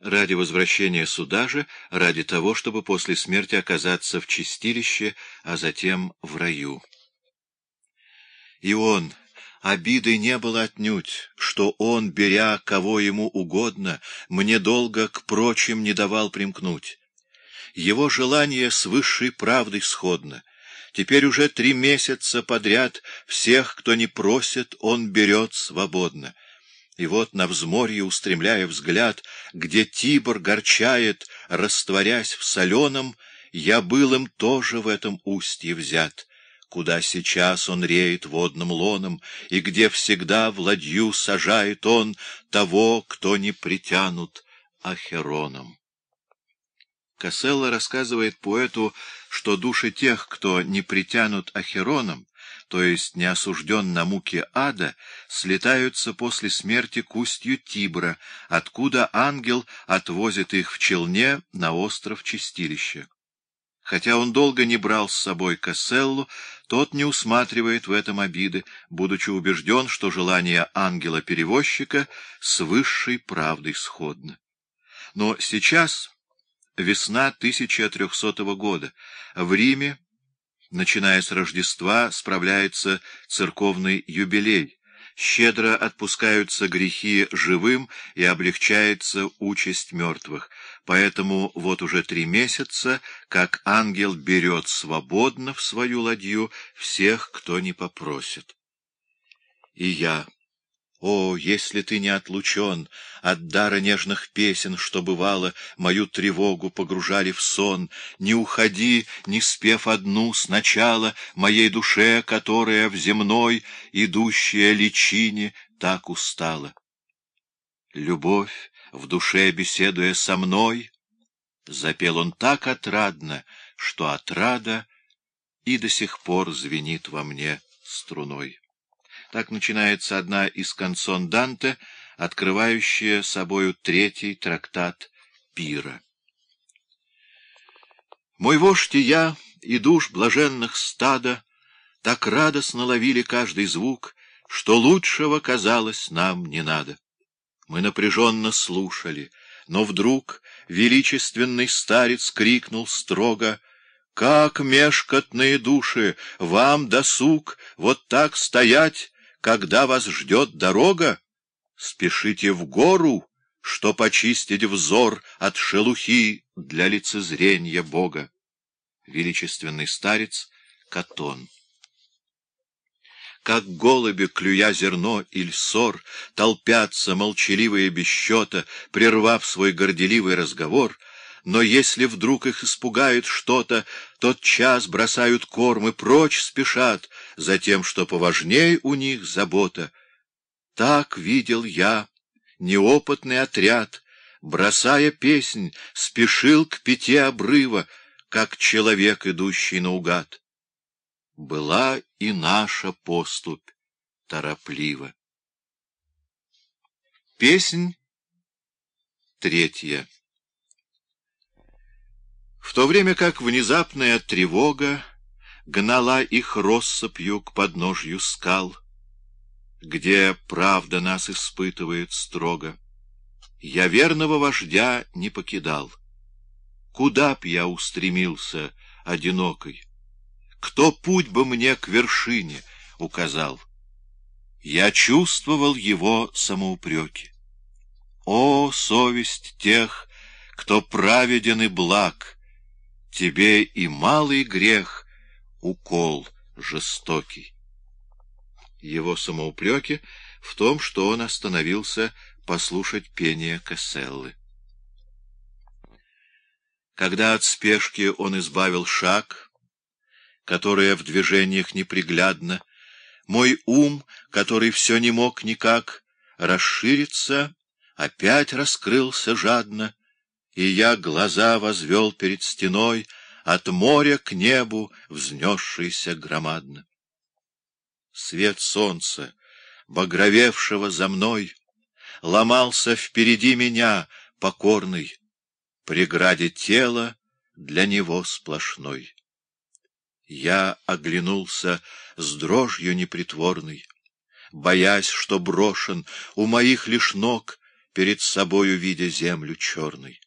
ради возвращения сюда же, ради того, чтобы после смерти оказаться в чистилище, а затем в раю. И он, обиды не было отнюдь, что он, беря кого ему угодно, мне долго к прочим не давал примкнуть. Его желание с высшей правдой сходно. Теперь уже три месяца подряд всех, кто не просит, он берет свободно. И вот на взморье, устремляя взгляд, где Тибр горчает, растворясь в соленом, я был им тоже в этом устье взят, куда сейчас он реет водным лоном, и где всегда в ладью сажает он того, кто не притянут ахероном. Касселла рассказывает поэту, что души тех, кто не притянут ахероном, то есть не осужден на муки ада, слетаются после смерти к устью Тибра, откуда ангел отвозит их в челне на остров Чистилища. Хотя он долго не брал с собой Касселлу, тот не усматривает в этом обиды, будучи убежден, что желание ангела-перевозчика с высшей правдой сходно. Но сейчас, весна 1300 года, в Риме Начиная с Рождества справляется церковный юбилей, щедро отпускаются грехи живым и облегчается участь мертвых. Поэтому вот уже три месяца, как ангел берет свободно в свою ладью всех, кто не попросит. И я... О, если ты не отлучен от дара нежных песен, что бывало, мою тревогу погружали в сон, не уходи, не спев одну сначала моей душе, которая в земной, идущая личине, так устала. Любовь, в душе беседуя со мной, запел он так отрадно, что отрада и до сих пор звенит во мне струной. Так начинается одна из канцон Данте, открывающая собою третий трактат Пира. Мой вождь и я, и душ блаженных стада, так радостно ловили каждый звук, что лучшего, казалось, нам не надо. Мы напряженно слушали, но вдруг величественный старец крикнул строго — как мешкотные души, вам досуг вот так стоять когда вас ждет дорога, спешите в гору, что почистить взор от шелухи для лицезрения Бога. Величественный старец Катон. Как голуби, клюя зерно или сор, толпятся молчаливые без счета, прервав свой горделивый разговор — но если вдруг их испугает что-то, тот час бросают корм и прочь спешат, за тем, что поважней у них забота. Так видел я неопытный отряд, бросая песнь, спешил к пяти обрыва, как человек, идущий наугад. Была и наша поступь тороплива. Песнь третья в то время как внезапная тревога гнала их россыпью к подножью скал, где правда нас испытывает строго, я верного вождя не покидал. Куда б я устремился одинокой? Кто путь бы мне к вершине указал? Я чувствовал его самоупреки. О, совесть тех, кто праведен и благ! Тебе и малый грех — укол жестокий. Его самоупреки в том, что он остановился послушать пение Касселлы. Когда от спешки он избавил шаг, которая в движениях неприглядна, мой ум, который все не мог никак расшириться, опять раскрылся жадно, и я глаза возвел перед стеной, от моря к небу взнесшийся громадно. Свет солнца, багровевшего за мной, ломался впереди меня, покорный, преграде тела для него сплошной. Я оглянулся с дрожью непритворной, боясь, что брошен у моих лишь ног перед собою видя землю черной.